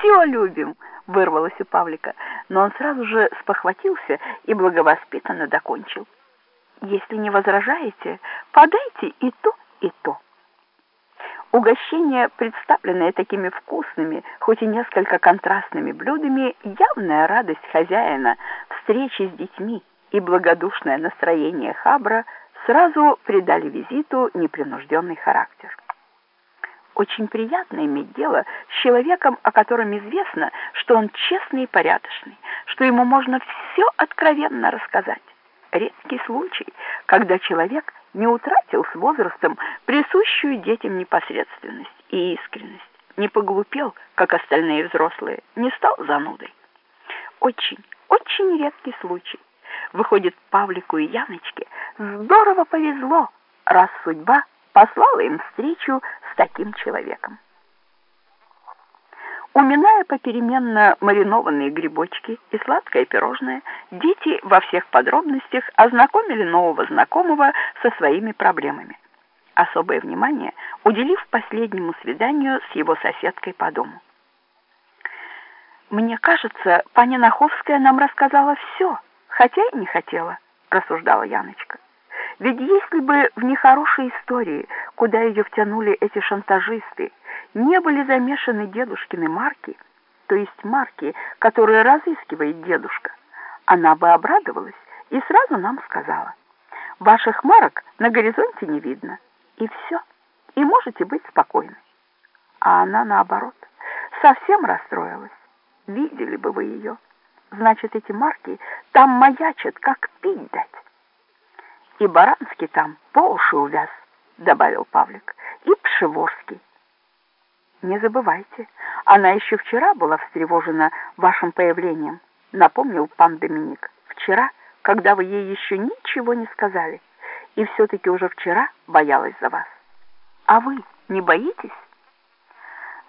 все любим!» — вырвалось у Павлика, но он сразу же спохватился и благовоспитанно докончил. «Если не возражаете, подайте и то, и то». Угощение, представленное такими вкусными, хоть и несколько контрастными блюдами, явная радость хозяина, встречи с детьми и благодушное настроение Хабра сразу придали визиту непринужденный характер. Очень приятно иметь дело с человеком, о котором известно, что он честный и порядочный, что ему можно все откровенно рассказать. Редкий случай, когда человек не утратил с возрастом присущую детям непосредственность и искренность, не поглупел, как остальные взрослые, не стал занудой. Очень, очень редкий случай. Выходит, Павлику и Яночке здорово повезло, раз судьба послала им встречу с таким человеком. Уминая попеременно маринованные грибочки и сладкое пирожное, дети во всех подробностях ознакомили нового знакомого со своими проблемами. Особое внимание уделив последнему свиданию с его соседкой по дому. «Мне кажется, паня Наховская нам рассказала все, хотя и не хотела», — рассуждала Яночка. «Ведь если бы в нехорошей истории, куда ее втянули эти шантажисты, не были замешаны дедушкины марки, то есть марки, которые разыскивает дедушка, она бы обрадовалась и сразу нам сказала, ваших марок на горизонте не видно, и все, и можете быть спокойны. А она, наоборот, совсем расстроилась. Видели бы вы ее. Значит, эти марки там маячат, как пить дать. И Баранский там по уши увяз, добавил Павлик, и Пшеворский. Не забывайте, она еще вчера была встревожена вашим появлением, напомнил пан Доминик. Вчера, когда вы ей еще ничего не сказали, и все-таки уже вчера боялась за вас. А вы не боитесь?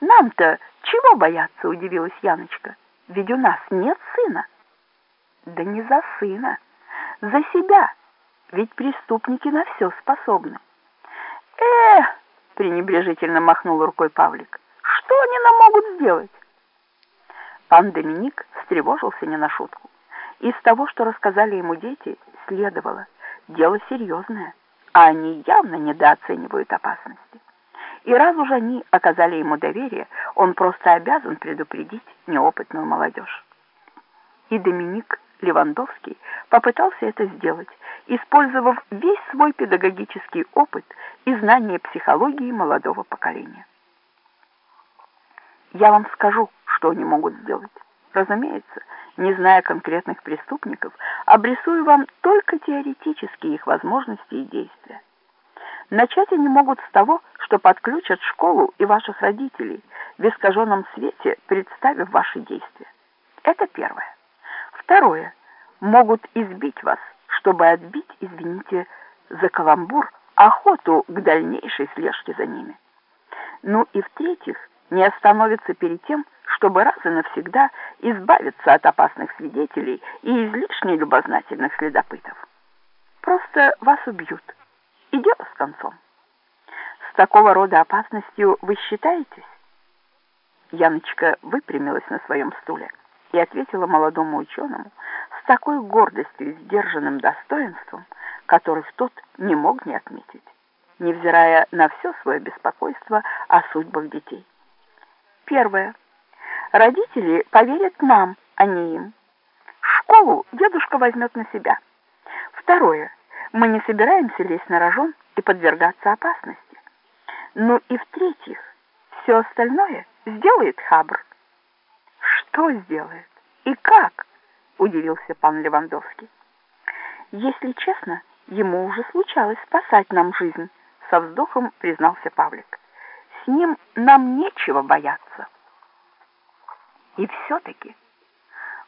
Нам-то чего бояться, удивилась Яночка. Ведь у нас нет сына. Да не за сына, за себя. Ведь преступники на все способны. Эх! пренебрежительно махнул рукой Павлик. Что они нам могут сделать? Пан Доминик встревожился не на шутку. Из того, что рассказали ему дети, следовало. Дело серьезное, а они явно недооценивают опасности. И раз уж они оказали ему доверие, он просто обязан предупредить неопытную молодежь. И Доминик Левандовский попытался это сделать, использовав весь свой педагогический опыт и знания психологии молодого поколения. Я вам скажу, что они могут сделать. Разумеется, не зная конкретных преступников, обрисую вам только теоретические их возможности и действия. Начать они могут с того, что подключат школу и ваших родителей в искаженном свете, представив ваши действия. Это первое. Второе. Могут избить вас, чтобы отбить, извините, за каламбур, охоту к дальнейшей слежке за ними. Ну и в-третьих, не остановится перед тем, чтобы раз и навсегда избавиться от опасных свидетелей и излишне любознательных следопытов. Просто вас убьют. И дело с концом. С такого рода опасностью вы считаетесь? Яночка выпрямилась на своем стуле и ответила молодому ученому с такой гордостью и сдержанным достоинством, которых тот не мог не отметить, невзирая на все свое беспокойство о судьбах детей. Первое. Родители поверят нам, а не им. Школу дедушка возьмет на себя. Второе. Мы не собираемся лезть на рожон и подвергаться опасности. Ну и в-третьих, все остальное сделает Хабр. Что сделает? И как? Удивился пан Левандовский. Если честно, ему уже случалось спасать нам жизнь, со вздохом признался Павлик. С ним нам нечего бояться. И все-таки...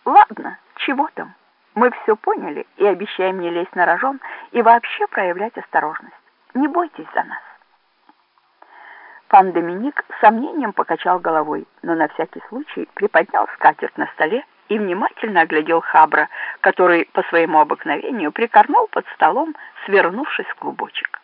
Ладно, чего там? Мы все поняли и обещаем не лезть на рожон и вообще проявлять осторожность. Не бойтесь за нас. Пан Доминик с сомнением покачал головой, но на всякий случай приподнял скатерть на столе и внимательно оглядел Хабра, который по своему обыкновению прикорнул под столом, свернувшись в клубочек.